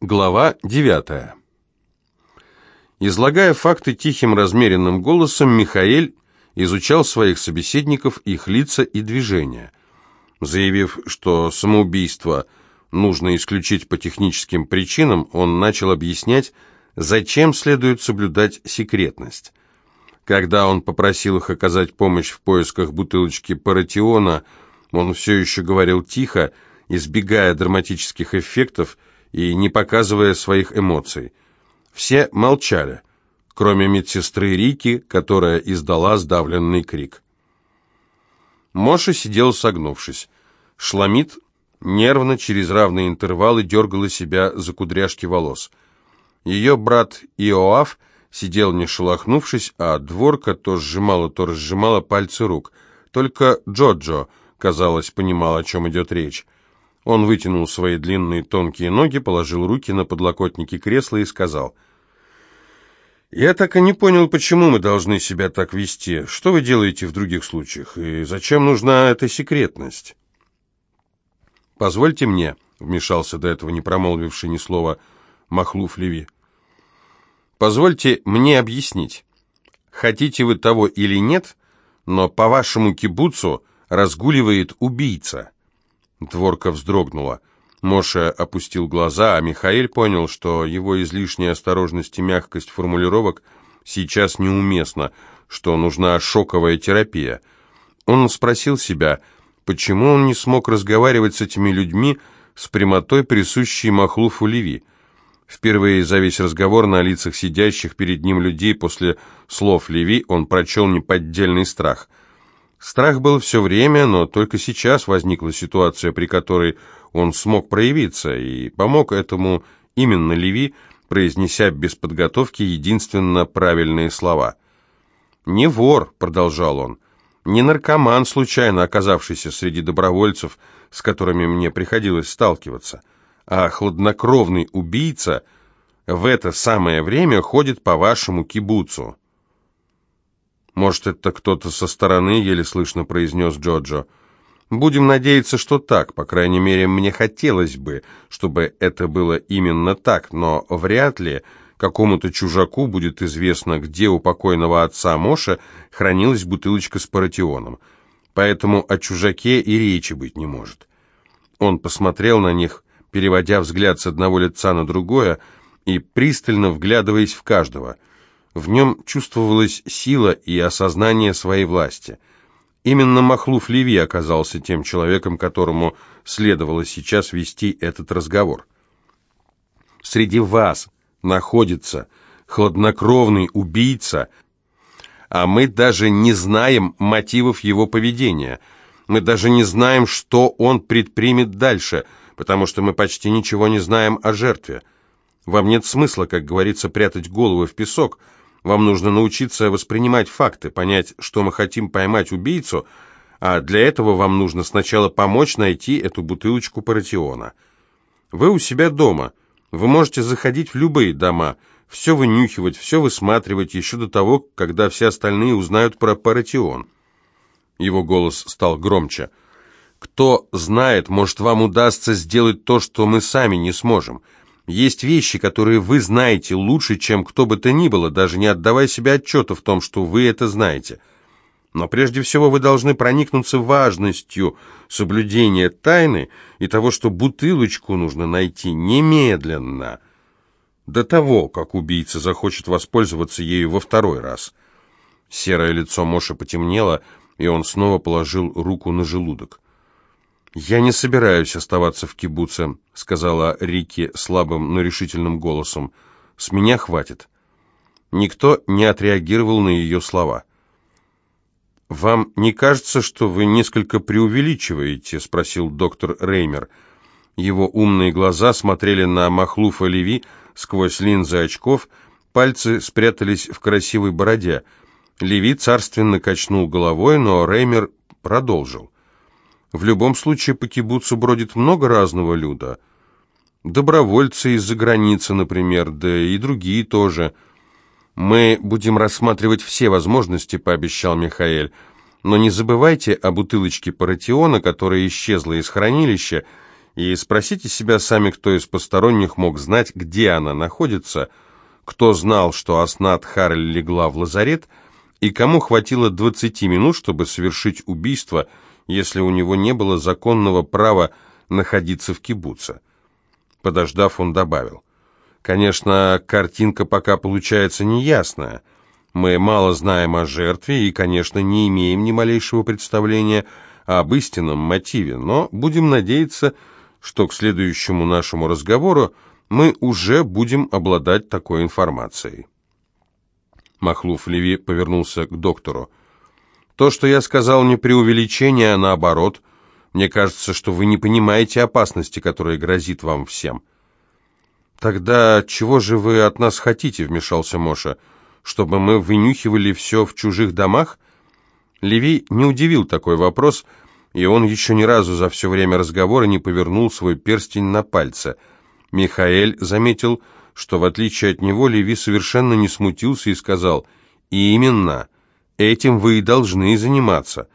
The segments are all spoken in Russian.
Глава 9. Излагая факты тихим размеренным голосом, Михаэль изучал своих собеседников, их лица и движения. Заявив, что самоубийство нужно исключить по техническим причинам, он начал объяснять, зачем следует соблюдать секретность. Когда он попросил их оказать помощь в поисках бутылочки паратиона, он все еще говорил тихо, избегая драматических эффектов, и не показывая своих эмоций. Все молчали, кроме медсестры Рики, которая издала сдавленный крик. Моша сидел согнувшись. Шламид нервно через равные интервалы дергала себя за кудряшки волос. Ее брат Иоав сидел не шелохнувшись, а дворка то сжимала, то разжимала пальцы рук. Только Джоджо, казалось, понимал, о чем идет речь. Он вытянул свои длинные тонкие ноги, положил руки на подлокотники кресла и сказал, «Я так и не понял, почему мы должны себя так вести. Что вы делаете в других случаях? И зачем нужна эта секретность?» «Позвольте мне», — вмешался до этого не промолвивший ни слова Махлуф Леви, «позвольте мне объяснить. Хотите вы того или нет, но по вашему кибуцу разгуливает убийца». Дворка вздрогнула. Моша опустил глаза, а Михаил понял, что его излишняя осторожность и мягкость формулировок сейчас неуместна, что нужна шоковая терапия. Он спросил себя, почему он не смог разговаривать с этими людьми с прямотой, присущей Махлуфу Леви. Впервые за весь разговор на лицах сидящих перед ним людей после слов Леви он прочел неподдельный страх. Страх был все время, но только сейчас возникла ситуация, при которой он смог проявиться, и помог этому именно Леви, произнеся без подготовки единственно правильные слова. «Не вор», — продолжал он, — «не наркоман, случайно оказавшийся среди добровольцев, с которыми мне приходилось сталкиваться, а хладнокровный убийца в это самое время ходит по вашему кибуцу». «Может, это кто-то со стороны?» — еле слышно произнес Джоджо. «Будем надеяться, что так. По крайней мере, мне хотелось бы, чтобы это было именно так, но вряд ли какому-то чужаку будет известно, где у покойного отца Моша хранилась бутылочка с паратионом. Поэтому о чужаке и речи быть не может». Он посмотрел на них, переводя взгляд с одного лица на другое и пристально вглядываясь в каждого — в нем чувствовалась сила и осознание своей власти. Именно Махлуф Леви оказался тем человеком, которому следовало сейчас вести этот разговор. Среди вас находится хладнокровный убийца, а мы даже не знаем мотивов его поведения. Мы даже не знаем, что он предпримет дальше, потому что мы почти ничего не знаем о жертве. Вам нет смысла, как говорится, прятать голову в песок – вам нужно научиться воспринимать факты, понять, что мы хотим поймать убийцу, а для этого вам нужно сначала помочь найти эту бутылочку паратиона. Вы у себя дома. Вы можете заходить в любые дома, все вынюхивать, все высматривать еще до того, когда все остальные узнают про паратион. Его голос стал громче. «Кто знает, может, вам удастся сделать то, что мы сами не сможем». Есть вещи, которые вы знаете лучше, чем кто бы то ни было, даже не отдавая себе отчета в том, что вы это знаете. Но прежде всего вы должны проникнуться важностью соблюдения тайны и того, что бутылочку нужно найти немедленно, до того, как убийца захочет воспользоваться ею во второй раз. Серое лицо Моши потемнело, и он снова положил руку на желудок. «Я не собираюсь оставаться в кибуце», — сказала Рики слабым, но решительным голосом. «С меня хватит». Никто не отреагировал на ее слова. «Вам не кажется, что вы несколько преувеличиваете?» — спросил доктор Реймер. Его умные глаза смотрели на Махлуфа Леви сквозь линзы очков, пальцы спрятались в красивой бороде. Леви царственно качнул головой, но Реймер продолжил. В любом случае по кибуцу бродит много разного люда. Добровольцы из-за границы, например, да и другие тоже. Мы будем рассматривать все возможности, пообещал Михаэль. Но не забывайте о бутылочке паратиона, которая исчезла из хранилища, И спросите себя сами, кто из посторонних мог знать, где она находится, кто знал, что Аснат Харль легла в лазарет, и кому хватило 20 минут, чтобы совершить убийство, если у него не было законного права находиться в кибуце. Подождав, он добавил. Конечно, картинка пока получается неясная. Мы мало знаем о жертве и, конечно, не имеем ни малейшего представления об истинном мотиве, но будем надеяться, что к следующему нашему разговору мы уже будем обладать такой информацией. Махлуф Леви повернулся к доктору. «То, что я сказал, не преувеличение, а наоборот. Мне кажется, что вы не понимаете опасности, которая грозит вам всем». «Тогда чего же вы от нас хотите?» — вмешался Моша. «Чтобы мы вынюхивали все в чужих домах?» Леви не удивил такой вопрос, и он еще ни разу за все время разговора не повернул свой перстень на пальце. Михаэль заметил, что в отличие от него Леви совершенно не смутился и сказал «Именно, этим вы и должны заниматься.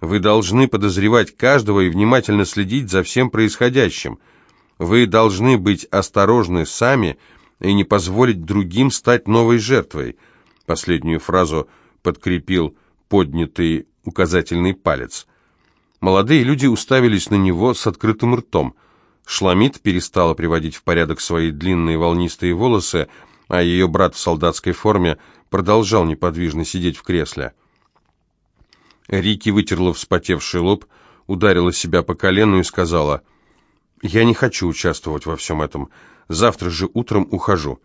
Вы должны подозревать каждого и внимательно следить за всем происходящим». Вы должны быть осторожны сами и не позволить другим стать новой жертвой. Последнюю фразу подкрепил поднятый указательный палец. Молодые люди уставились на него с открытым ртом. Шламид перестала приводить в порядок свои длинные волнистые волосы, а ее брат в солдатской форме продолжал неподвижно сидеть в кресле. Рики вытерла вспотевший лоб, ударила себя по колену и сказала — я не хочу участвовать во всем этом. Завтра же утром ухожу.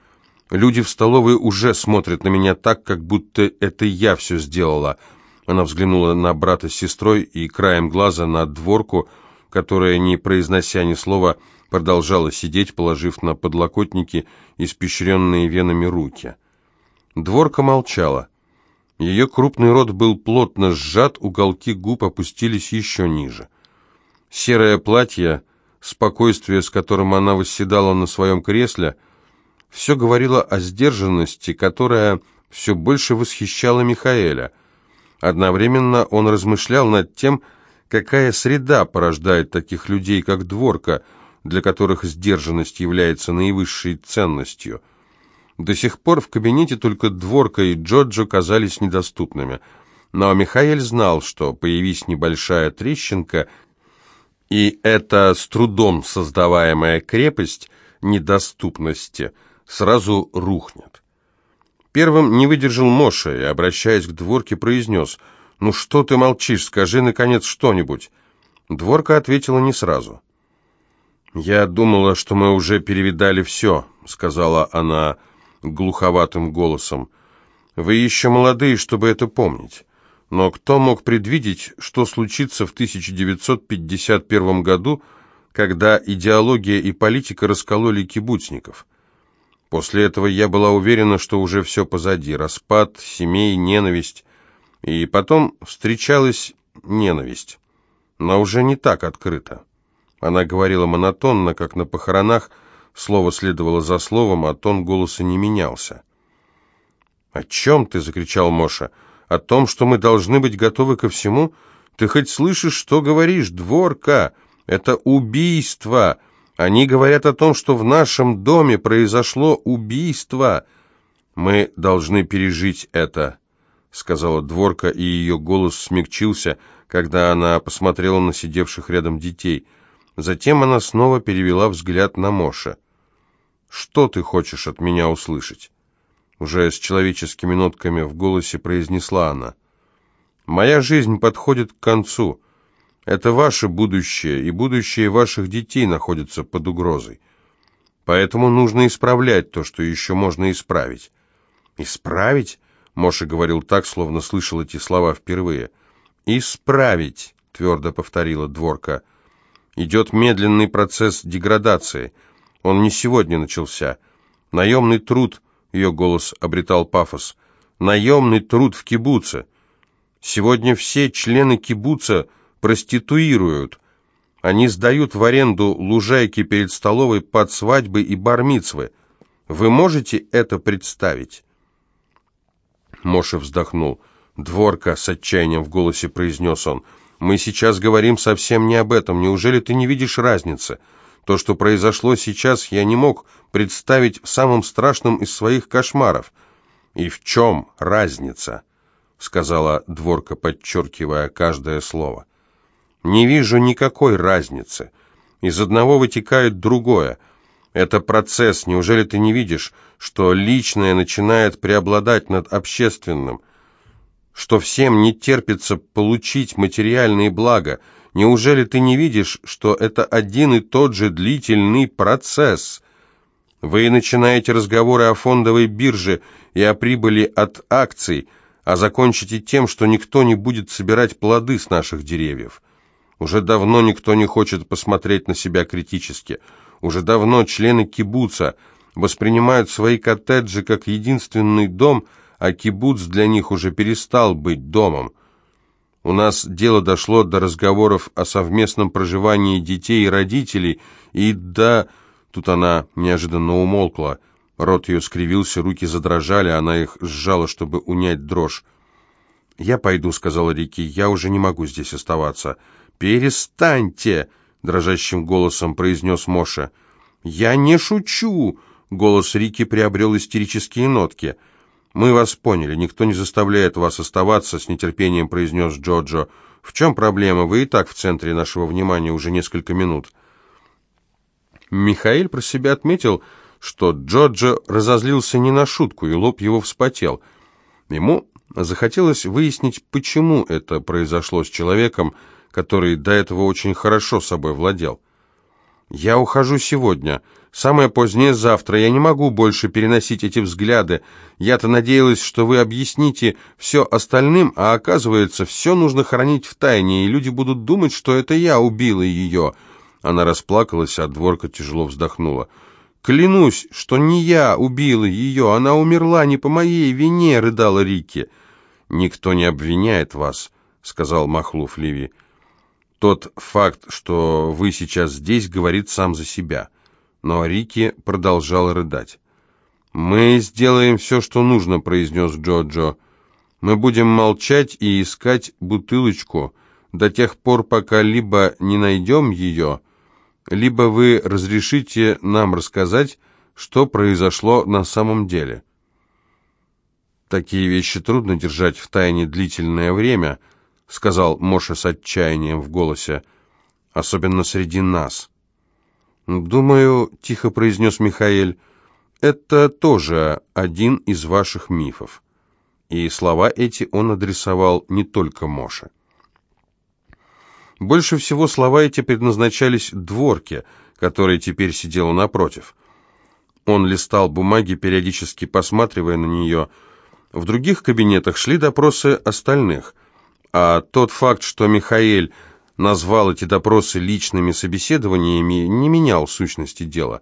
Люди в столовой уже смотрят на меня так, как будто это я все сделала. Она взглянула на брата с сестрой и краем глаза на дворку, которая, не произнося ни слова, продолжала сидеть, положив на подлокотники испещренные венами руки. Дворка молчала. Ее крупный рот был плотно сжат, уголки губ опустились еще ниже. Серое платье спокойствие, с которым она восседала на своем кресле, все говорило о сдержанности, которая все больше восхищала Михаэля. Одновременно он размышлял над тем, какая среда порождает таких людей, как Дворка, для которых сдержанность является наивысшей ценностью. До сих пор в кабинете только Дворка и Джоджо казались недоступными, но Михаэль знал, что, появись небольшая трещинка – и эта с трудом создаваемая крепость недоступности сразу рухнет. Первым не выдержал Моша и, обращаясь к дворке, произнес «Ну что ты молчишь, скажи, наконец, что-нибудь». Дворка ответила не сразу. «Я думала, что мы уже перевидали все», — сказала она глуховатым голосом. «Вы еще молодые, чтобы это помнить. Но кто мог предвидеть, что случится в 1951 году, когда идеология и политика раскололи кибуцников? После этого я была уверена, что уже все позади. Распад, семей, ненависть. И потом встречалась ненависть. Но уже не так открыто. Она говорила монотонно, как на похоронах, слово следовало за словом, а тон голоса не менялся. «О чем ты?» — закричал Моша. О том, что мы должны быть готовы ко всему? Ты хоть слышишь, что говоришь, дворка? Это убийство. Они говорят о том, что в нашем доме произошло убийство. Мы должны пережить это, сказала дворка, и ее голос смягчился, когда она посмотрела на сидевших рядом детей. Затем она снова перевела взгляд на Моша. «Что ты хочешь от меня услышать?» Уже с человеческими нотками в голосе произнесла она. «Моя жизнь подходит к концу. Это ваше будущее, и будущее ваших детей находится под угрозой. Поэтому нужно исправлять то, что еще можно исправить». «Исправить?» — Моша говорил так, словно слышал эти слова впервые. «Исправить», — твердо повторила Дворка. «Идет медленный процесс деградации. Он не сегодня начался. Наемный труд — ее голос обретал пафос. «Наемный труд в кибуце. Сегодня все члены кибуца проституируют. Они сдают в аренду лужайки перед столовой под свадьбы и бармицвы. Вы можете это представить?» Моша вздохнул. «Дворка», — с отчаянием в голосе произнес он, — «мы сейчас говорим совсем не об этом. Неужели ты не видишь разницы? То, что произошло сейчас, я не мог представить в самом страшном из своих кошмаров. И в чем разница?» — сказала Дворка, подчеркивая каждое слово. «Не вижу никакой разницы. Из одного вытекает другое. Это процесс. Неужели ты не видишь, что личное начинает преобладать над общественным?» Что всем не терпится получить материальные блага. Неужели ты не видишь, что это один и тот же длительный процесс? Вы начинаете разговоры о фондовой бирже и о прибыли от акций, а закончите тем, что никто не будет собирать плоды с наших деревьев. Уже давно никто не хочет посмотреть на себя критически. Уже давно члены кибуца воспринимают свои коттеджи как единственный дом – а кибуц для них уже перестал быть домом. У нас дело дошло до разговоров о совместном проживании детей и родителей, и да... Тут она неожиданно умолкла. Рот ее скривился, руки задрожали, она их сжала, чтобы унять дрожь. «Я пойду», — сказала Рики, — «я уже не могу здесь оставаться». «Перестаньте!» — дрожащим голосом произнес Моша. «Я не шучу!» — голос Рики приобрел истерические нотки — «Мы вас поняли, никто не заставляет вас оставаться», — с нетерпением произнес Джоджо. «В чем проблема? Вы и так в центре нашего внимания уже несколько минут». Михаил про себя отметил, что Джоджо разозлился не на шутку, и лоб его вспотел. Ему захотелось выяснить, почему это произошло с человеком, который до этого очень хорошо собой владел. «Я ухожу сегодня», Самое позднее завтра. Я не могу больше переносить эти взгляды. Я-то надеялась, что вы объясните все остальным, а оказывается, все нужно хранить в тайне, и люди будут думать, что это я убила ее». Она расплакалась, а дворка тяжело вздохнула. «Клянусь, что не я убила ее, она умерла не по моей вине», — рыдала Рики. «Никто не обвиняет вас», — сказал Махлуф Ливи. «Тот факт, что вы сейчас здесь, говорит сам за себя» но Рики продолжал рыдать. «Мы сделаем все, что нужно», — произнес Джоджо. «Мы будем молчать и искать бутылочку до тех пор, пока либо не найдем ее, либо вы разрешите нам рассказать, что произошло на самом деле». «Такие вещи трудно держать в тайне длительное время», — сказал Моша с отчаянием в голосе, — «особенно среди нас». «Думаю», — тихо произнес Михаэль, — «это тоже один из ваших мифов». И слова эти он адресовал не только Моше. Больше всего слова эти предназначались дворке, которая теперь сидела напротив. Он листал бумаги, периодически посматривая на нее. В других кабинетах шли допросы остальных, а тот факт, что Михаэль назвал эти допросы личными собеседованиями, не менял сущности дела.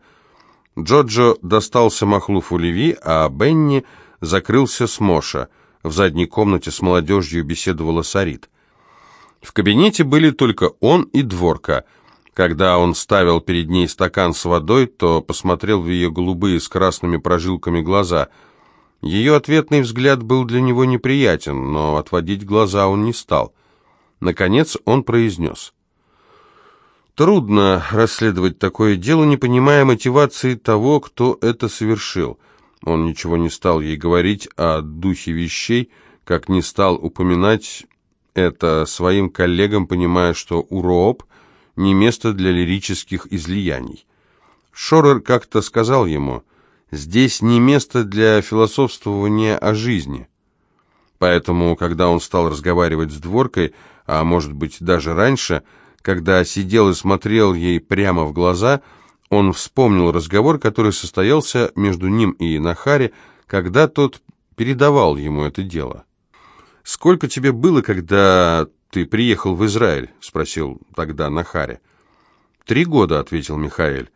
Джоджо достался Махлуфу Леви, а Бенни закрылся с Моша. В задней комнате с молодежью беседовала Сарит. В кабинете были только он и Дворка. Когда он ставил перед ней стакан с водой, то посмотрел в ее голубые с красными прожилками глаза. Ее ответный взгляд был для него неприятен, но отводить глаза он не стал. Наконец он произнес. Трудно расследовать такое дело, не понимая мотивации того, кто это совершил. Он ничего не стал ей говорить о духе вещей, как не стал упоминать это своим коллегам, понимая, что урооп не место для лирических излияний. Шорер как-то сказал ему, «Здесь не место для философствования о жизни». Поэтому, когда он стал разговаривать с дворкой, а может быть даже раньше, когда сидел и смотрел ей прямо в глаза, он вспомнил разговор, который состоялся между ним и Нахари, когда тот передавал ему это дело. «Сколько тебе было, когда ты приехал в Израиль?» — спросил тогда Нахари. «Три года», — ответил Михаэль.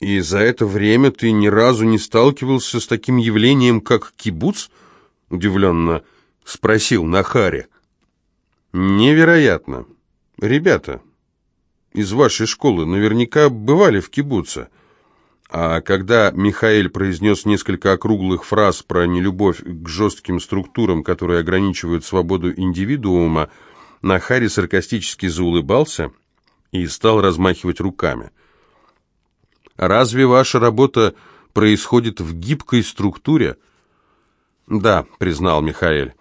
«И за это время ты ни разу не сталкивался с таким явлением, как кибуц?» — удивленно спросил Нахари. Невероятно. Ребята из вашей школы наверняка бывали в кибуце. А когда Михаил произнес несколько округлых фраз про нелюбовь к жестким структурам, которые ограничивают свободу индивидуума, Нахари саркастически заулыбался и стал размахивать руками. Разве ваша работа происходит в гибкой структуре? Да, признал Михаил.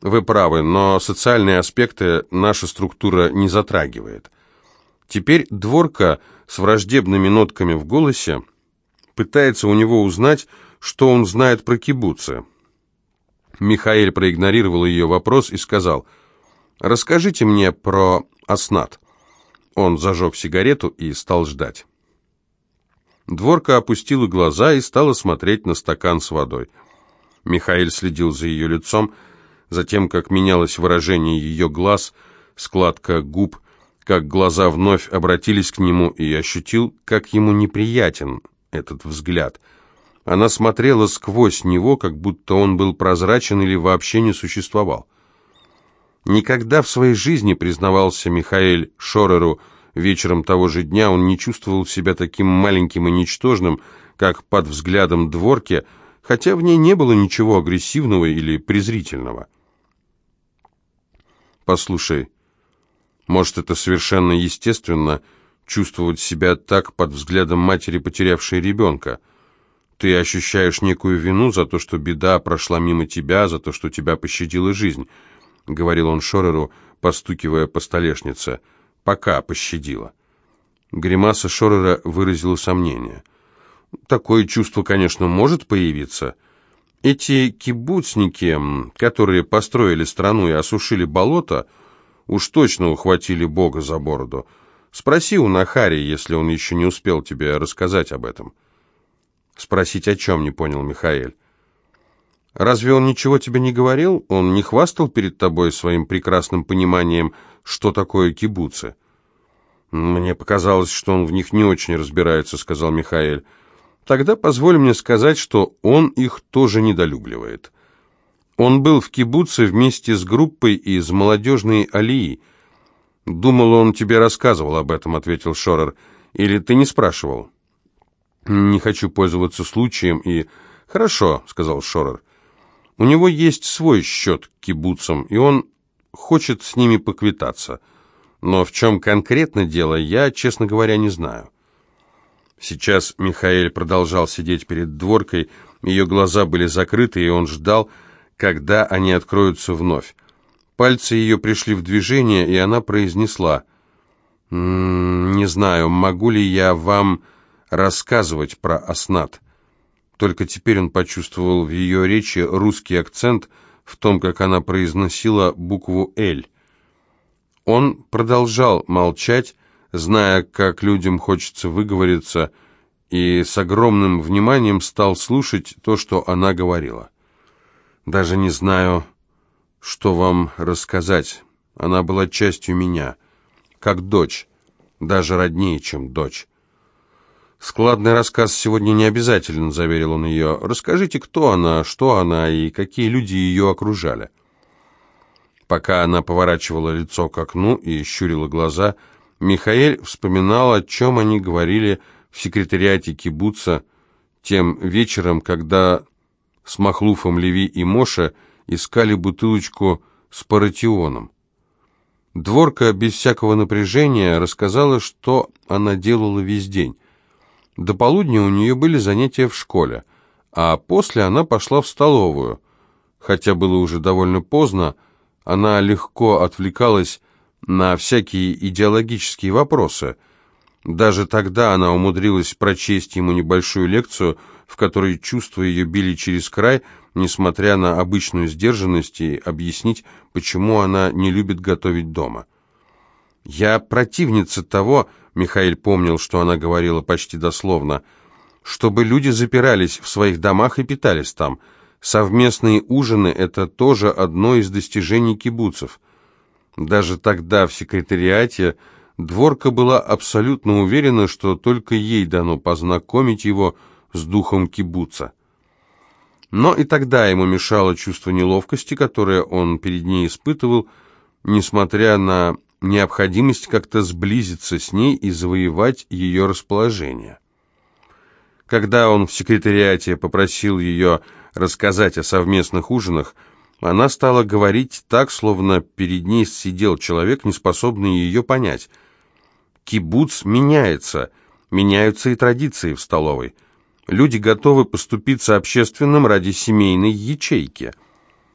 Вы правы, но социальные аспекты наша структура не затрагивает. Теперь Дворка с враждебными нотками в голосе пытается у него узнать, что он знает про кибуцы. Михаил проигнорировал ее вопрос и сказал, «Расскажите мне про Аснат». Он зажег сигарету и стал ждать. Дворка опустила глаза и стала смотреть на стакан с водой. Михаил следил за ее лицом, за тем, как менялось выражение ее глаз, складка губ, как глаза вновь обратились к нему, и ощутил, как ему неприятен этот взгляд — она смотрела сквозь него, как будто он был прозрачен или вообще не существовал. Никогда в своей жизни, признавался Михаил Шореру, вечером того же дня он не чувствовал себя таким маленьким и ничтожным, как под взглядом дворки, хотя в ней не было ничего агрессивного или презрительного. «Послушай, может, это совершенно естественно чувствовать себя так под взглядом матери, потерявшей ребенка?» Ты ощущаешь некую вину за то, что беда прошла мимо тебя, за то, что тебя пощадила жизнь», — говорил он Шореру, постукивая по столешнице. «Пока пощадила». Гримаса Шорера выразила сомнение. «Такое чувство, конечно, может появиться. Эти кибуцники, которые построили страну и осушили болото, уж точно ухватили Бога за бороду. Спроси у Нахари, если он еще не успел тебе рассказать об этом». Спросить о чем, не понял Михаил. Разве он ничего тебе не говорил? Он не хвастал перед тобой своим прекрасным пониманием, что такое кибуцы? Мне показалось, что он в них не очень разбирается, сказал Михаил. Тогда позволь мне сказать, что он их тоже недолюбливает. Он был в кибуце вместе с группой из молодежной алии. Думал, он тебе рассказывал об этом, ответил Шорер. Или ты не спрашивал? «Не хочу пользоваться случаем и...» «Хорошо», — сказал Шорер. «У него есть свой счет к кибуцам, и он хочет с ними поквитаться. Но в чем конкретно дело, я, честно говоря, не знаю». Сейчас Михаил продолжал сидеть перед дворкой, ее глаза были закрыты, и он ждал, когда они откроются вновь. Пальцы ее пришли в движение, и она произнесла, «Не знаю, могу ли я вам рассказывать про Аснат. Только теперь он почувствовал в ее речи русский акцент в том, как она произносила букву «Л». Он продолжал молчать, зная, как людям хочется выговориться, и с огромным вниманием стал слушать то, что она говорила. «Даже не знаю, что вам рассказать. Она была частью меня, как дочь, даже роднее, чем дочь. «Складный рассказ сегодня не обязателен», — заверил он ее. «Расскажите, кто она, что она и какие люди ее окружали». Пока она поворачивала лицо к окну и щурила глаза, Михаэль вспоминал, о чем они говорили в секретариате кибуца тем вечером, когда с Махлуфом Леви и Моша искали бутылочку с паратионом. Дворка без всякого напряжения рассказала, что она делала весь день. До полудня у нее были занятия в школе, а после она пошла в столовую. Хотя было уже довольно поздно, она легко отвлекалась на всякие идеологические вопросы. Даже тогда она умудрилась прочесть ему небольшую лекцию, в которой чувства ее били через край, несмотря на обычную сдержанность, и объяснить, почему она не любит готовить дома. «Я противница того», — Михаил помнил, что она говорила почти дословно, «чтобы люди запирались в своих домах и питались там. Совместные ужины — это тоже одно из достижений кибуцев». Даже тогда в секретариате Дворка была абсолютно уверена, что только ей дано познакомить его с духом кибуца. Но и тогда ему мешало чувство неловкости, которое он перед ней испытывал, несмотря на необходимость как-то сблизиться с ней и завоевать ее расположение. Когда он в секретариате попросил ее рассказать о совместных ужинах, она стала говорить так, словно перед ней сидел человек, не способный ее понять. «Кибуц меняется. Меняются и традиции в столовой. Люди готовы поступиться общественным ради семейной ячейки.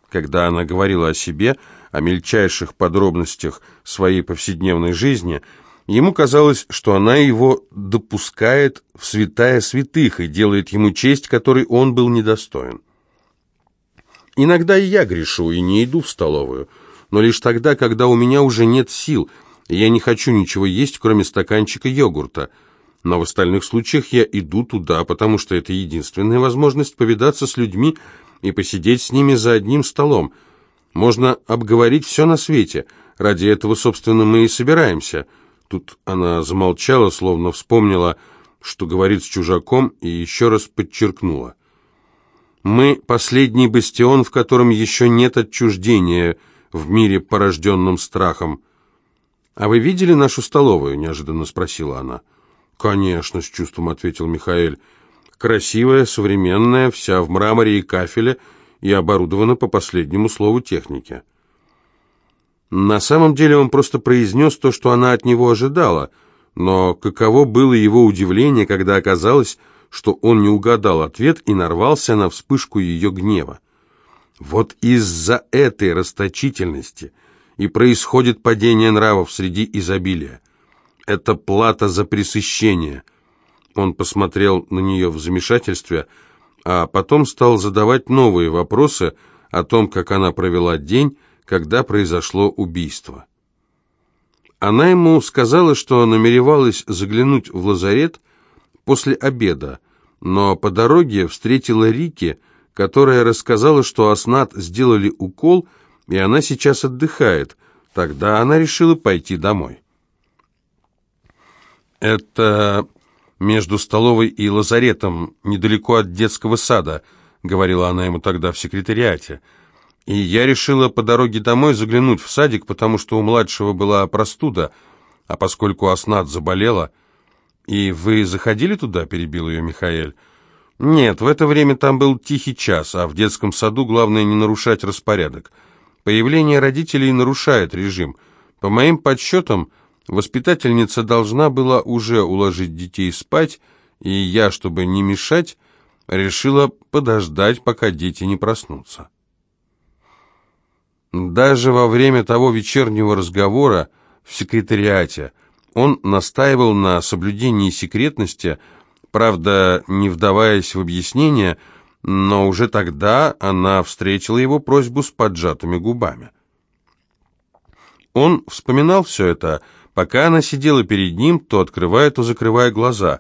Когда она говорила о себе, о мельчайших подробностях своей повседневной жизни, ему казалось, что она его допускает в святая святых и делает ему честь, которой он был недостоин. Иногда и я грешу и не иду в столовую, но лишь тогда, когда у меня уже нет сил, и я не хочу ничего есть, кроме стаканчика йогурта. Но в остальных случаях я иду туда, потому что это единственная возможность повидаться с людьми и посидеть с ними за одним столом. Можно обговорить все на свете. Ради этого, собственно, мы и собираемся. Тут она замолчала, словно вспомнила, что говорит с чужаком, и еще раз подчеркнула. Мы — последний бастион, в котором еще нет отчуждения в мире, порожденном страхом. «А вы видели нашу столовую?» — неожиданно спросила она. «Конечно», — с чувством ответил Михаэль. «Красивая, современная, вся в мраморе и кафеле и оборудована по последнему слову техники». На самом деле он просто произнес то, что она от него ожидала, но каково было его удивление, когда оказалось, что он не угадал ответ и нарвался на вспышку ее гнева. Вот из-за этой расточительности и происходит падение нравов среди изобилия. Это плата за пресыщение. Он посмотрел на нее в замешательстве, а потом стал задавать новые вопросы о том, как она провела день, когда произошло убийство. Она ему сказала, что намеревалась заглянуть в лазарет после обеда, но по дороге встретила Рики, которая рассказала, что Аснат сделали укол, и она сейчас отдыхает. Тогда она решила пойти домой. «Это между столовой и лазаретом, недалеко от детского сада», — говорила она ему тогда в секретариате. «И я решила по дороге домой заглянуть в садик, потому что у младшего была простуда, а поскольку Аснат заболела...» «И вы заходили туда?» — перебил ее Михаэль. «Нет, в это время там был тихий час, а в детском саду главное не нарушать распорядок. Появление родителей нарушает режим. По моим подсчетам, воспитательница должна была уже уложить детей спать, и я, чтобы не мешать, решила подождать, пока дети не проснутся». Даже во время того вечернего разговора в секретариате – он настаивал на соблюдении секретности, правда, не вдаваясь в объяснения, но уже тогда она встретила его просьбу с поджатыми губами. Он вспоминал все это, пока она сидела перед ним, то открывая, то закрывая глаза.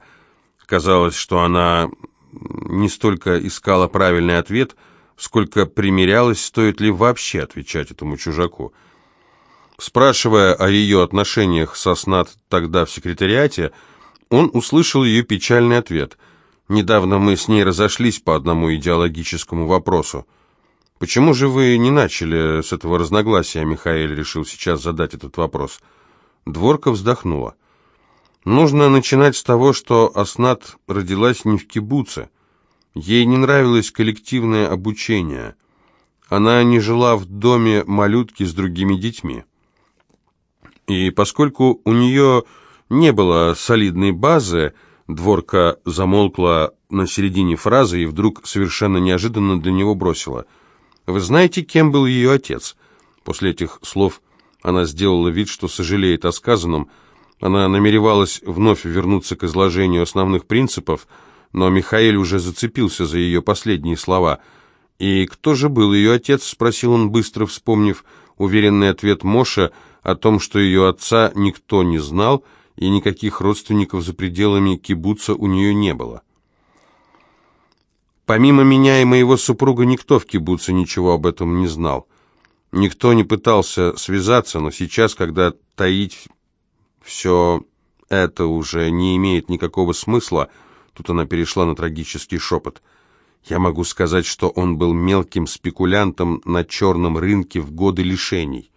Казалось, что она не столько искала правильный ответ, сколько примерялась, стоит ли вообще отвечать этому чужаку. Спрашивая о ее отношениях со СНАТ тогда в секретариате, он услышал ее печальный ответ. «Недавно мы с ней разошлись по одному идеологическому вопросу». «Почему же вы не начали с этого разногласия?» Михаил решил сейчас задать этот вопрос. Дворка вздохнула. «Нужно начинать с того, что Аснат родилась не в кибуце. Ей не нравилось коллективное обучение. Она не жила в доме малютки с другими детьми. И поскольку у нее не было солидной базы, Дворка замолкла на середине фразы и вдруг совершенно неожиданно для него бросила. «Вы знаете, кем был ее отец?» После этих слов она сделала вид, что сожалеет о сказанном. Она намеревалась вновь вернуться к изложению основных принципов, но Михаил уже зацепился за ее последние слова. «И кто же был ее отец?» — спросил он, быстро вспомнив уверенный ответ Моша — о том, что ее отца никто не знал, и никаких родственников за пределами кибуца у нее не было. Помимо меня и моего супруга никто в кибуце ничего об этом не знал. Никто не пытался связаться, но сейчас, когда таить все это уже не имеет никакого смысла, тут она перешла на трагический шепот. Я могу сказать, что он был мелким спекулянтом на черном рынке в годы лишений.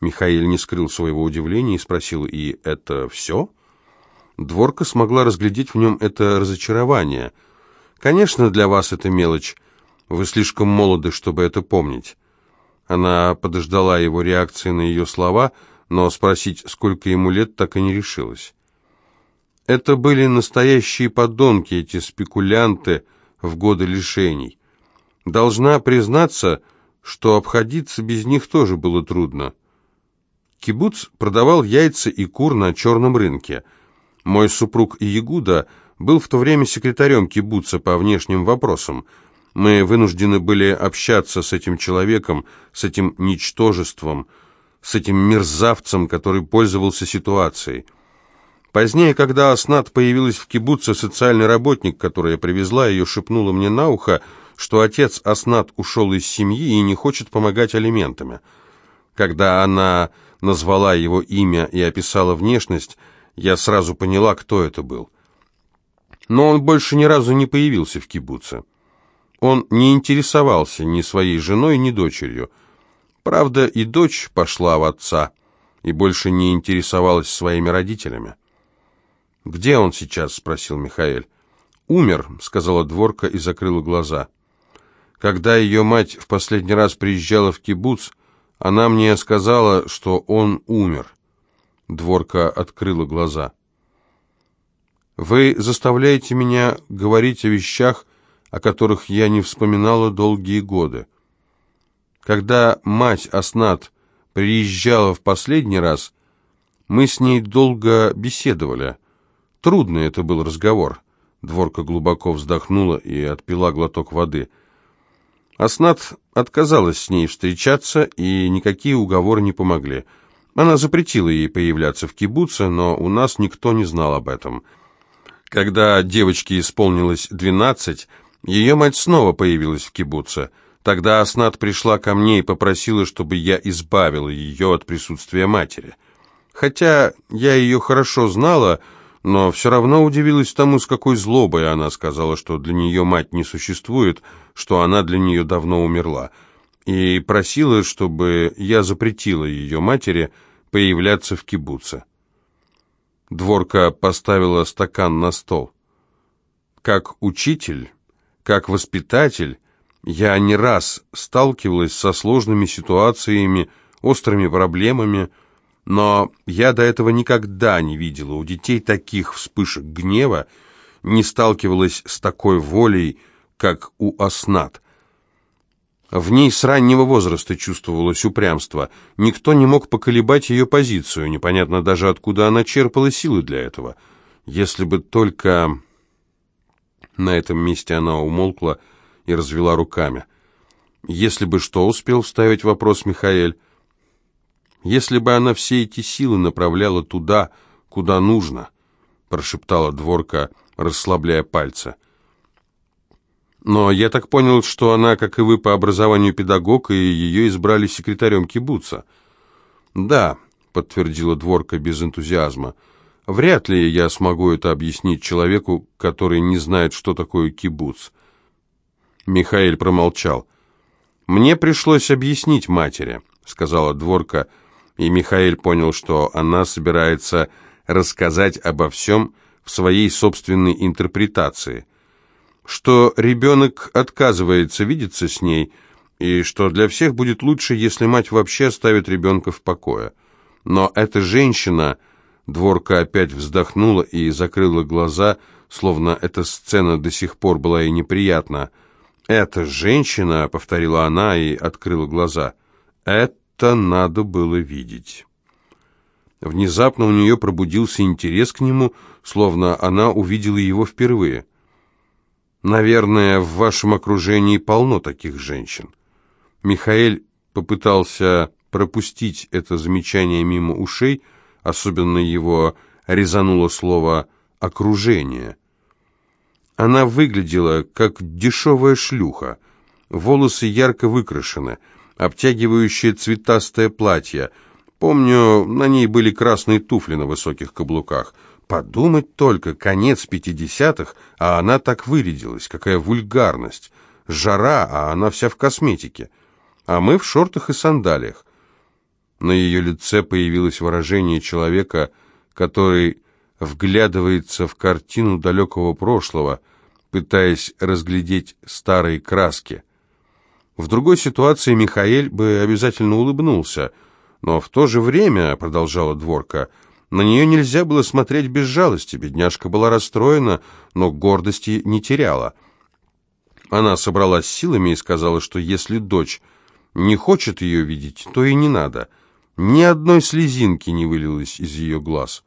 Михаил не скрыл своего удивления и спросил, «И это все?» Дворка смогла разглядеть в нем это разочарование. «Конечно, для вас это мелочь. Вы слишком молоды, чтобы это помнить». Она подождала его реакции на ее слова, но спросить, сколько ему лет, так и не решилась. Это были настоящие подонки, эти спекулянты в годы лишений. Должна признаться, что обходиться без них тоже было трудно. Кибуц продавал яйца и кур на черном рынке. Мой супруг Иегуда был в то время секретарем кибуца по внешним вопросам. Мы вынуждены были общаться с этим человеком, с этим ничтожеством, с этим мерзавцем, который пользовался ситуацией. Позднее, когда Аснат появилась в кибуце, социальный работник, которая привезла ее, шепнула мне на ухо, что отец Аснат ушел из семьи и не хочет помогать алиментами. Когда она назвала его имя и описала внешность, я сразу поняла, кто это был. Но он больше ни разу не появился в кибуце. Он не интересовался ни своей женой, ни дочерью. Правда, и дочь пошла в отца и больше не интересовалась своими родителями. «Где он сейчас?» — спросил Михаэль. «Умер», — сказала Дворка и закрыла глаза. Когда ее мать в последний раз приезжала в кибуц, она мне сказала, что он умер. Дворка открыла глаза. «Вы заставляете меня говорить о вещах, о которых я не вспоминала долгие годы. Когда мать Аснат приезжала в последний раз, мы с ней долго беседовали. Трудный это был разговор. Дворка глубоко вздохнула и отпила глоток воды. Аснат отказалась с ней встречаться, и никакие уговоры не помогли. Она запретила ей появляться в кибуце, но у нас никто не знал об этом. Когда девочке исполнилось двенадцать, ее мать снова появилась в кибуце. Тогда Аснат пришла ко мне и попросила, чтобы я избавила ее от присутствия матери. Хотя я ее хорошо знала, но все равно удивилась тому, с какой злобой она сказала, что для нее мать не существует, что она для нее давно умерла, и просила, чтобы я запретила ее матери появляться в кибуце. Дворка поставила стакан на стол. Как учитель, как воспитатель, я не раз сталкивалась со сложными ситуациями, острыми проблемами, но я до этого никогда не видела у детей таких вспышек гнева, не сталкивалась с такой волей, как у Аснат. В ней с раннего возраста чувствовалось упрямство. Никто не мог поколебать ее позицию, непонятно даже, откуда она черпала силы для этого. Если бы только... На этом месте она умолкла и развела руками. Если бы что, успел вставить вопрос Михаэль. Если бы она все эти силы направляла туда, куда нужно, прошептала Дворка, расслабляя пальцы. Но я так понял, что она, как и вы, по образованию педагог, и ее избрали секретарем кибуца. Да, подтвердила Дворка без энтузиазма. Вряд ли я смогу это объяснить человеку, который не знает, что такое кибуц. Михаил промолчал. Мне пришлось объяснить матери, сказала Дворка, — и Михаил понял, что она собирается рассказать обо всем в своей собственной интерпретации, что ребенок отказывается видеться с ней, и что для всех будет лучше, если мать вообще оставит ребенка в покое. Но эта женщина... Дворка опять вздохнула и закрыла глаза, словно эта сцена до сих пор была ей неприятна. «Эта женщина», — повторила она и открыла глаза, — «это надо было видеть. Внезапно у нее пробудился интерес к нему, словно она увидела его впервые. «Наверное, в вашем окружении полно таких женщин». Михаэль попытался пропустить это замечание мимо ушей, особенно его резануло слово «окружение». Она выглядела как дешевая шлюха, волосы ярко выкрашены – обтягивающее цветастое платье. Помню, на ней были красные туфли на высоких каблуках. Подумать только, конец пятидесятых, а она так вырядилась, какая вульгарность. Жара, а она вся в косметике. А мы в шортах и сандалиях. На ее лице появилось выражение человека, который вглядывается в картину далекого прошлого, пытаясь разглядеть старые краски. В другой ситуации Михаэль бы обязательно улыбнулся, но в то же время, продолжала Дворка, На нее нельзя было смотреть без жалости. Бедняжка была расстроена, но гордости не теряла. Она собралась силами и сказала, что если дочь не хочет ее видеть, то и не надо. Ни одной слезинки не вылилось из ее глаз.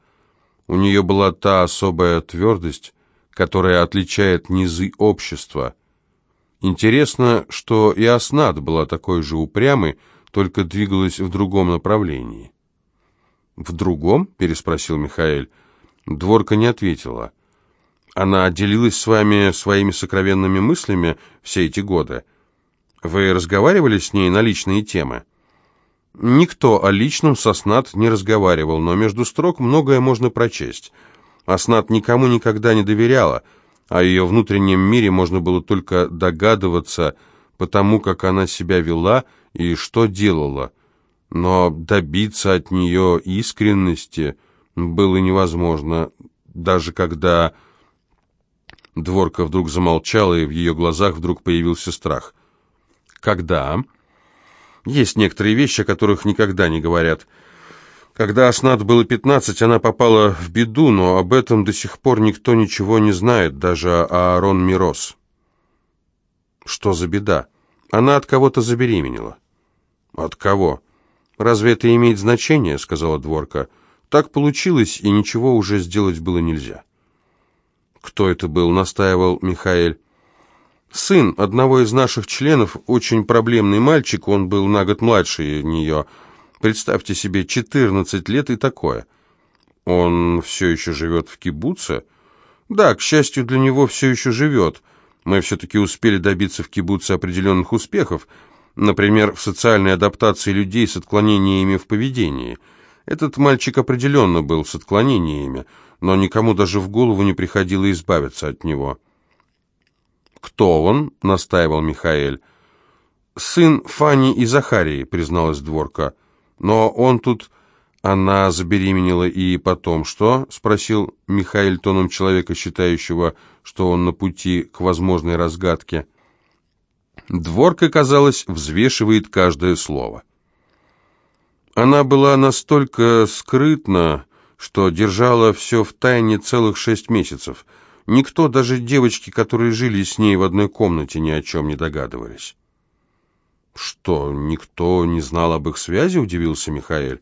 У нее была та особая твердость, которая отличает низы общества. Интересно, что и Аснат была такой же упрямой, только двигалась в другом направлении. «В другом?» — переспросил Михаэль. Дворка не ответила. «Она делилась с вами своими сокровенными мыслями все эти годы. Вы разговаривали с ней на личные темы?» Никто о личном с Аснат не разговаривал, но между строк многое можно прочесть. Аснат никому никогда не доверяла, о ее внутреннем мире можно было только догадываться потому, как она себя вела и что делала. Но добиться от нее искренности было невозможно, даже когда... Дворка вдруг замолчала, и в ее глазах вдруг появился страх. «Когда?» Есть некоторые вещи, о которых никогда не говорят. Когда Аснат было пятнадцать, она попала в беду, но об этом до сих пор никто ничего не знает, даже Аарон Мирос. Что за беда? Она от кого-то забеременела. От кого? Разве это имеет значение, сказала Дворка. Так получилось, и ничего уже сделать было нельзя. Кто это был, настаивал Михаэль. Сын одного из наших членов, очень проблемный мальчик, он был на год младше нее. Представьте себе, 14 лет и такое. Он все еще живет в кибуце? Да, к счастью, для него все еще живет. Мы все-таки успели добиться в кибуце определенных успехов, например, в социальной адаптации людей с отклонениями в поведении. Этот мальчик определенно был с отклонениями, но никому даже в голову не приходило избавиться от него. «Кто он?» — настаивал Михаэль. «Сын Фани и Захарии», — призналась Дворка. «Но он тут...» «Она забеременела и потом что?» — спросил Михаил тоном человека, считающего, что он на пути к возможной разгадке. Дворка, казалось, взвешивает каждое слово. Она была настолько скрытна, что держала все в тайне целых шесть месяцев — Никто, даже девочки, которые жили с ней в одной комнате, ни о чем не догадывались. «Что, никто не знал об их связи?» — удивился Михаэль.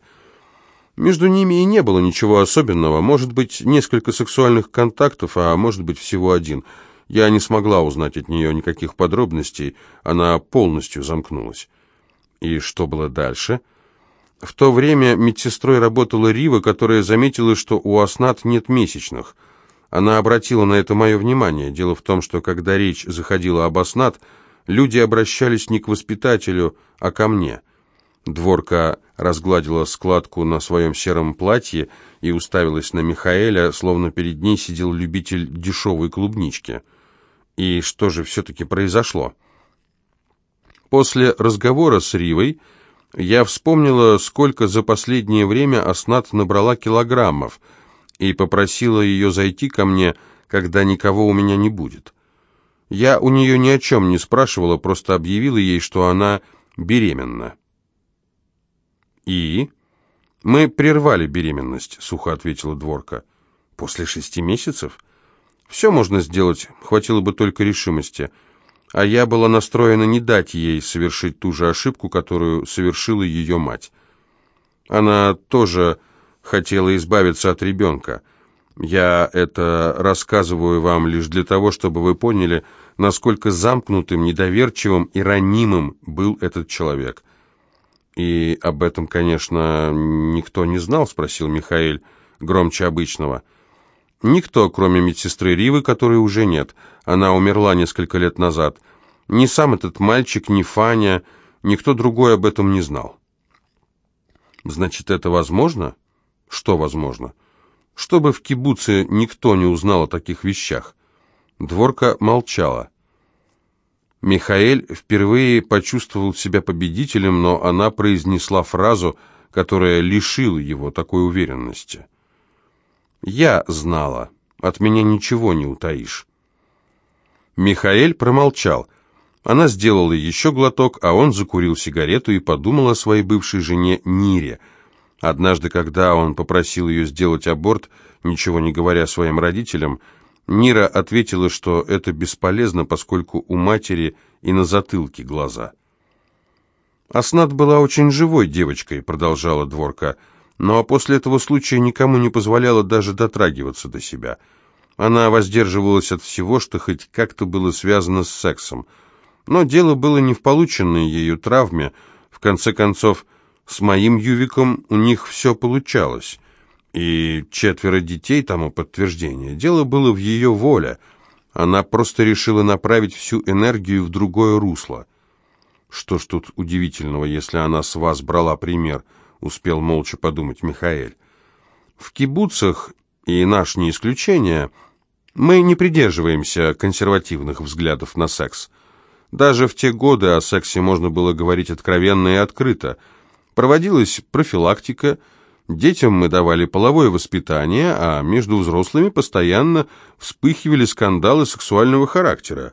«Между ними и не было ничего особенного. Может быть, несколько сексуальных контактов, а может быть, всего один. Я не смогла узнать от нее никаких подробностей. Она полностью замкнулась». «И что было дальше?» В то время медсестрой работала Рива, которая заметила, что у Аснат нет месячных — она обратила на это мое внимание. Дело в том, что когда речь заходила об Аснат, люди обращались не к воспитателю, а ко мне. Дворка разгладила складку на своем сером платье и уставилась на Михаэля, словно перед ней сидел любитель дешевой клубнички. И что же все-таки произошло? После разговора с Ривой я вспомнила, сколько за последнее время Аснат набрала килограммов – и попросила ее зайти ко мне, когда никого у меня не будет. Я у нее ни о чем не спрашивала, просто объявила ей, что она беременна. «И?» «Мы прервали беременность», — сухо ответила Дворка. «После шести месяцев?» «Все можно сделать, хватило бы только решимости. А я была настроена не дать ей совершить ту же ошибку, которую совершила ее мать. Она тоже хотела избавиться от ребенка. Я это рассказываю вам лишь для того, чтобы вы поняли, насколько замкнутым, недоверчивым и ранимым был этот человек. «И об этом, конечно, никто не знал?» — спросил Михаил громче обычного. «Никто, кроме медсестры Ривы, которой уже нет. Она умерла несколько лет назад. Ни сам этот мальчик, ни Фаня, никто другой об этом не знал». «Значит, это возможно?» Что возможно? Чтобы в кибуце никто не узнал о таких вещах. Дворка молчала. Михаэль впервые почувствовал себя победителем, но она произнесла фразу, которая лишила его такой уверенности. «Я знала. От меня ничего не утаишь». Михаэль промолчал. Она сделала еще глоток, а он закурил сигарету и подумал о своей бывшей жене Нире – Однажды, когда он попросил ее сделать аборт, ничего не говоря своим родителям, Нира ответила, что это бесполезно, поскольку у матери и на затылке глаза. «Аснат была очень живой девочкой», — продолжала Дворка, но после этого случая никому не позволяла даже дотрагиваться до себя. Она воздерживалась от всего, что хоть как-то было связано с сексом. Но дело было не в полученной ею травме. В конце концов, с моим Ювиком у них все получалось. И четверо детей тому подтверждение. Дело было в ее воле. Она просто решила направить всю энергию в другое русло. Что ж тут удивительного, если она с вас брала пример, успел молча подумать Михаэль. В кибуцах, и наш не исключение, мы не придерживаемся консервативных взглядов на секс. Даже в те годы о сексе можно было говорить откровенно и открыто. Проводилась профилактика, Детям мы давали половое воспитание, а между взрослыми постоянно вспыхивали скандалы сексуального характера.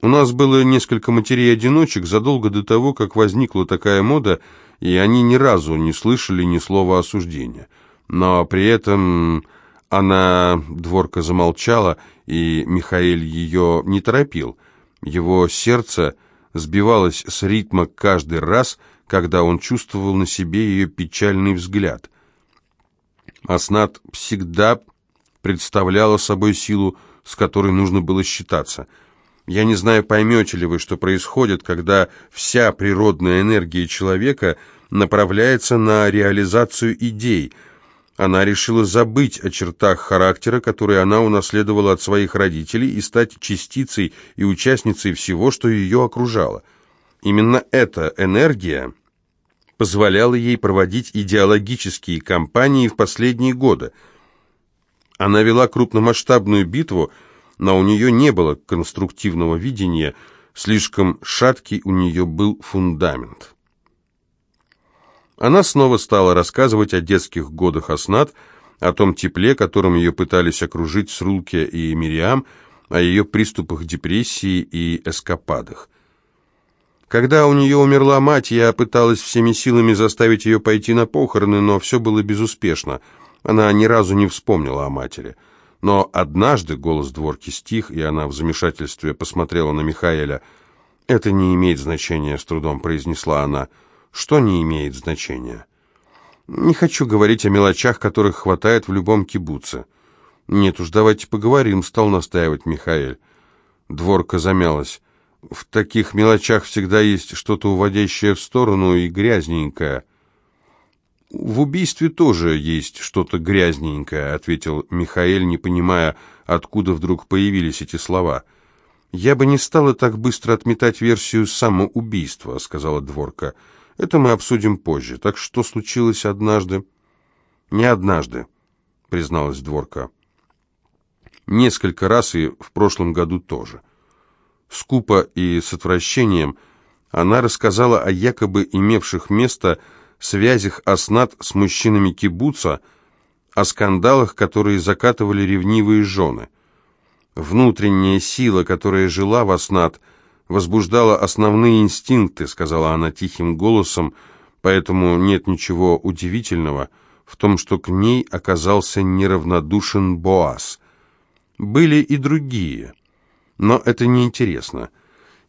У нас было несколько матерей-одиночек задолго до того, как возникла такая мода, и они ни разу не слышали ни слова осуждения. Но при этом она, дворка замолчала, и Михаил ее не торопил. Его сердце сбивалось с ритма каждый раз, когда он чувствовал на себе ее печальный взгляд – Аснат всегда представляла собой силу, с которой нужно было считаться. Я не знаю, поймете ли вы, что происходит, когда вся природная энергия человека направляется на реализацию идей. Она решила забыть о чертах характера, которые она унаследовала от своих родителей, и стать частицей и участницей всего, что ее окружало. Именно эта энергия позволяло ей проводить идеологические кампании в последние годы. Она вела крупномасштабную битву, но у нее не было конструктивного видения, слишком шаткий у нее был фундамент. Она снова стала рассказывать о детских годах Аснат, о том тепле, которым ее пытались окружить Срулке и Мириам, о ее приступах депрессии и эскападах. Когда у нее умерла мать, я пыталась всеми силами заставить ее пойти на похороны, но все было безуспешно. Она ни разу не вспомнила о матери. Но однажды голос дворки стих, и она в замешательстве посмотрела на Михаэля. «Это не имеет значения», — с трудом произнесла она. «Что не имеет значения?» «Не хочу говорить о мелочах, которых хватает в любом кибуце». «Нет уж, давайте поговорим», — стал настаивать Михаэль. Дворка замялась. В таких мелочах всегда есть что-то уводящее в сторону и грязненькое. В убийстве тоже есть что-то грязненькое, ответил Михаил, не понимая, откуда вдруг появились эти слова. Я бы не стала так быстро отметать версию самоубийства, сказала Дворка. Это мы обсудим позже. Так что случилось однажды? Не однажды, призналась Дворка. Несколько раз и в прошлом году тоже. Скупо и с отвращением она рассказала о якобы имевших место связях Аснат с мужчинами кибуца, о скандалах, которые закатывали ревнивые жены. Внутренняя сила, которая жила в Аснат, возбуждала основные инстинкты, сказала она тихим голосом, поэтому нет ничего удивительного в том, что к ней оказался неравнодушен Боас. Были и другие – но это неинтересно.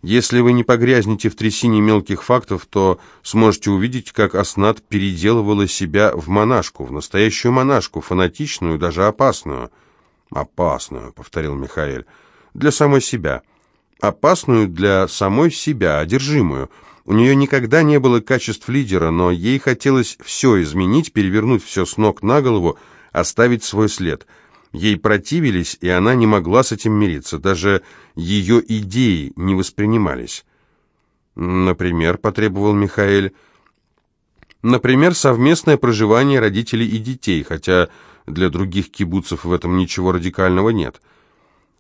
Если вы не погрязнете в трясине мелких фактов, то сможете увидеть, как Аснат переделывала себя в монашку, в настоящую монашку, фанатичную, даже опасную. «Опасную», — повторил Михаил, — «для самой себя». «Опасную для самой себя, одержимую». У нее никогда не было качеств лидера, но ей хотелось все изменить, перевернуть все с ног на голову, оставить свой след — Ей противились, и она не могла с этим мириться. Даже ее идеи не воспринимались. Например, потребовал Михаил, например, совместное проживание родителей и детей, хотя для других кибуцев в этом ничего радикального нет.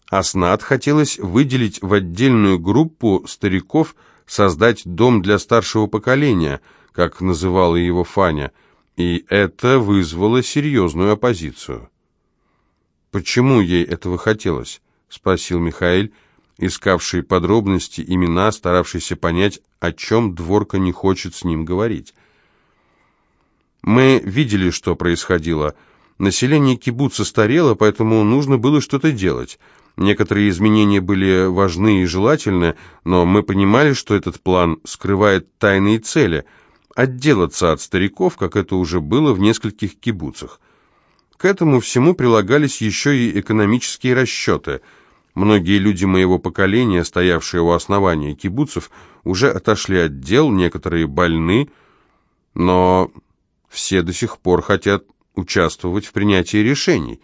Аснат хотелось выделить в отдельную группу стариков, создать дом для старшего поколения, как называла его Фаня, и это вызвало серьезную оппозицию. «Почему ей этого хотелось?» — спросил Михаил, искавший подробности, имена, старавшийся понять, о чем Дворка не хочет с ним говорить. Мы видели, что происходило. Население кибуца старело, поэтому нужно было что-то делать. Некоторые изменения были важны и желательны, но мы понимали, что этот план скрывает тайные цели – отделаться от стариков, как это уже было в нескольких кибуцах. К этому всему прилагались еще и экономические расчеты. Многие люди моего поколения, стоявшие у основания кибуцев, уже отошли от дел, некоторые больны, но все до сих пор хотят участвовать в принятии решений.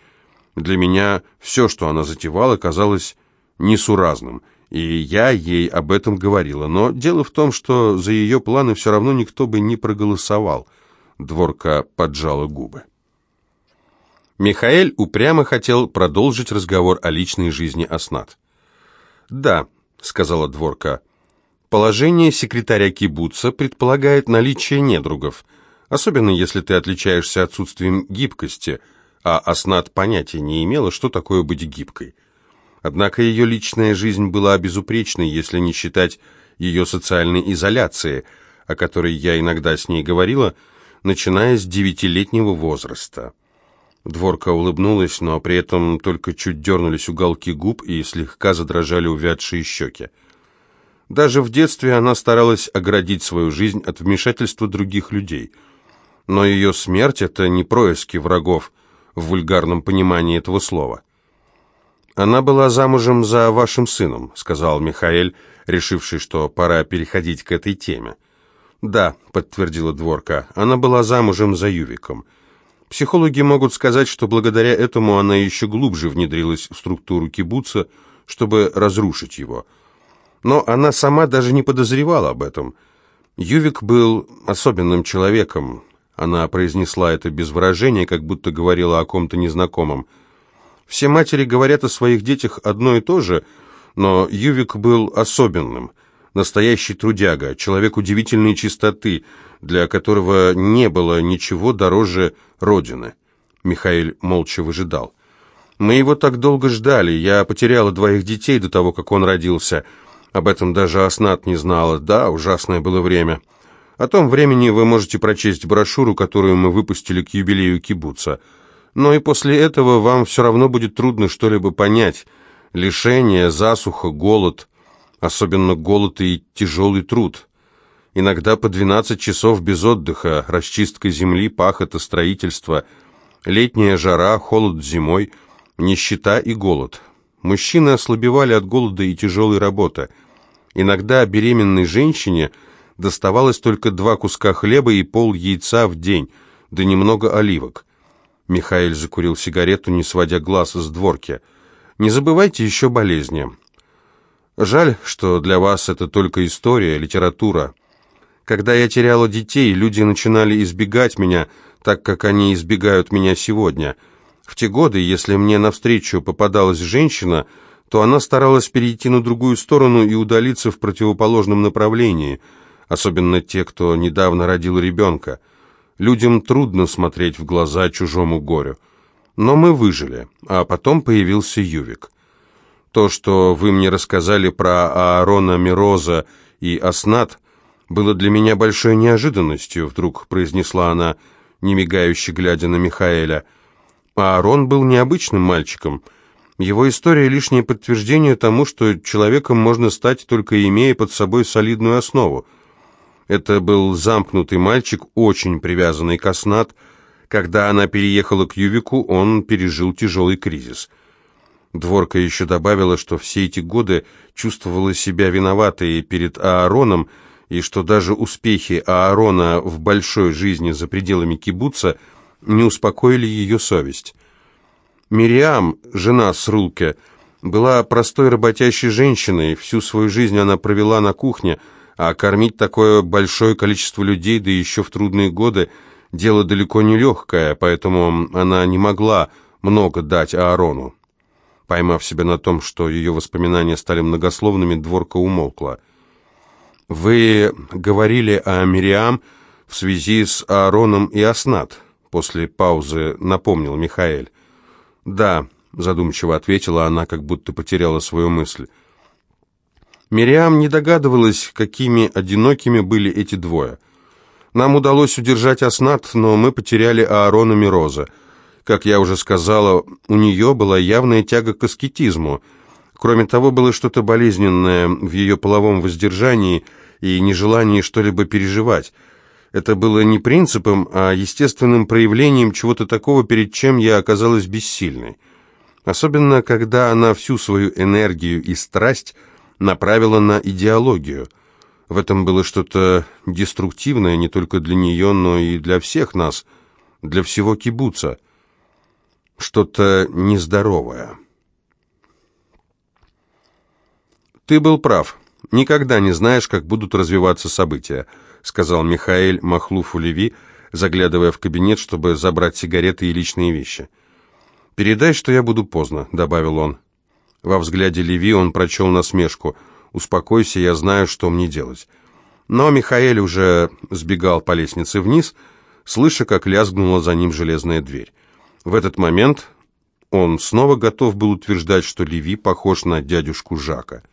Для меня все, что она затевала, казалось несуразным, и я ей об этом говорила. Но дело в том, что за ее планы все равно никто бы не проголосовал. Дворка поджала губы. Михаэль упрямо хотел продолжить разговор о личной жизни Аснат. «Да», — сказала Дворка, — «положение секретаря кибуца предполагает наличие недругов, особенно если ты отличаешься отсутствием гибкости, а Аснат понятия не имела, что такое быть гибкой. Однако ее личная жизнь была безупречной, если не считать ее социальной изоляции, о которой я иногда с ней говорила, начиная с девятилетнего возраста». Дворка улыбнулась, но при этом только чуть дернулись уголки губ и слегка задрожали увядшие щеки. Даже в детстве она старалась оградить свою жизнь от вмешательства других людей. Но ее смерть — это не происки врагов в вульгарном понимании этого слова. «Она была замужем за вашим сыном», — сказал Михаэль, решивший, что пора переходить к этой теме. «Да», — подтвердила Дворка, — «она была замужем за Ювиком». Психологи могут сказать, что благодаря этому она еще глубже внедрилась в структуру кибуца, чтобы разрушить его. Но она сама даже не подозревала об этом. Ювик был особенным человеком. Она произнесла это без выражения, как будто говорила о ком-то незнакомом. Все матери говорят о своих детях одно и то же, но Ювик был особенным, настоящий трудяга, человек удивительной чистоты, для которого не было ничего дороже Родины. Михаил молча выжидал. «Мы его так долго ждали. Я потеряла двоих детей до того, как он родился. Об этом даже Аснат не знала. Да, ужасное было время. О том времени вы можете прочесть брошюру, которую мы выпустили к юбилею кибуца. Но и после этого вам все равно будет трудно что-либо понять. Лишение, засуха, голод, особенно голод и тяжелый труд». Иногда по 12 часов без отдыха, расчистка земли, пахота, строительство, летняя жара, холод зимой, нищета и голод. Мужчины ослабевали от голода и тяжелой работы. Иногда беременной женщине доставалось только два куска хлеба и пол яйца в день, да немного оливок. Михаил закурил сигарету, не сводя глаз с дворки. «Не забывайте еще болезни. Жаль, что для вас это только история, литература». Когда я теряла детей, люди начинали избегать меня, так как они избегают меня сегодня. В те годы, если мне навстречу попадалась женщина, то она старалась перейти на другую сторону и удалиться в противоположном направлении, особенно те, кто недавно родил ребенка. Людям трудно смотреть в глаза чужому горю. Но мы выжили, а потом появился Ювик. То, что вы мне рассказали про Аарона Мироза и Аснат, было для меня большой неожиданностью», — вдруг произнесла она, не мигающе глядя на Михаэля. А Аарон был необычным мальчиком. Его история — лишнее подтверждение тому, что человеком можно стать, только имея под собой солидную основу. Это был замкнутый мальчик, очень привязанный к Аснат. Когда она переехала к Ювику, он пережил тяжелый кризис. Дворка еще добавила, что все эти годы чувствовала себя виноватой перед Аароном, и что даже успехи Аарона в большой жизни за пределами кибуца не успокоили ее совесть. Мириам, жена Срулке, была простой работящей женщиной, всю свою жизнь она провела на кухне, а кормить такое большое количество людей, да еще в трудные годы, дело далеко не легкое, поэтому она не могла много дать Аарону. Поймав себя на том, что ее воспоминания стали многословными, дворка умолкла – «Вы говорили о Мириам в связи с Аароном и Аснат», после паузы напомнил Михаэль. «Да», — задумчиво ответила она, как будто потеряла свою мысль. Мириам не догадывалась, какими одинокими были эти двое. Нам удалось удержать Аснат, но мы потеряли Аарона Мироза. Как я уже сказала, у нее была явная тяга к аскетизму. Кроме того, было что-то болезненное в ее половом воздержании и нежелании что-либо переживать. Это было не принципом, а естественным проявлением чего-то такого, перед чем я оказалась бессильной. Особенно, когда она всю свою энергию и страсть направила на идеологию. В этом было что-то деструктивное не только для нее, но и для всех нас, для всего кибуца. Что-то нездоровое. «Ты был прав. Никогда не знаешь, как будут развиваться события», сказал Михаэль Махлуфу-Леви, заглядывая в кабинет, чтобы забрать сигареты и личные вещи. «Передай, что я буду поздно», — добавил он. Во взгляде Леви он прочел насмешку. «Успокойся, я знаю, что мне делать». Но Михаэль уже сбегал по лестнице вниз, слыша, как лязгнула за ним железная дверь. В этот момент он снова готов был утверждать, что Леви похож на дядюшку Жака.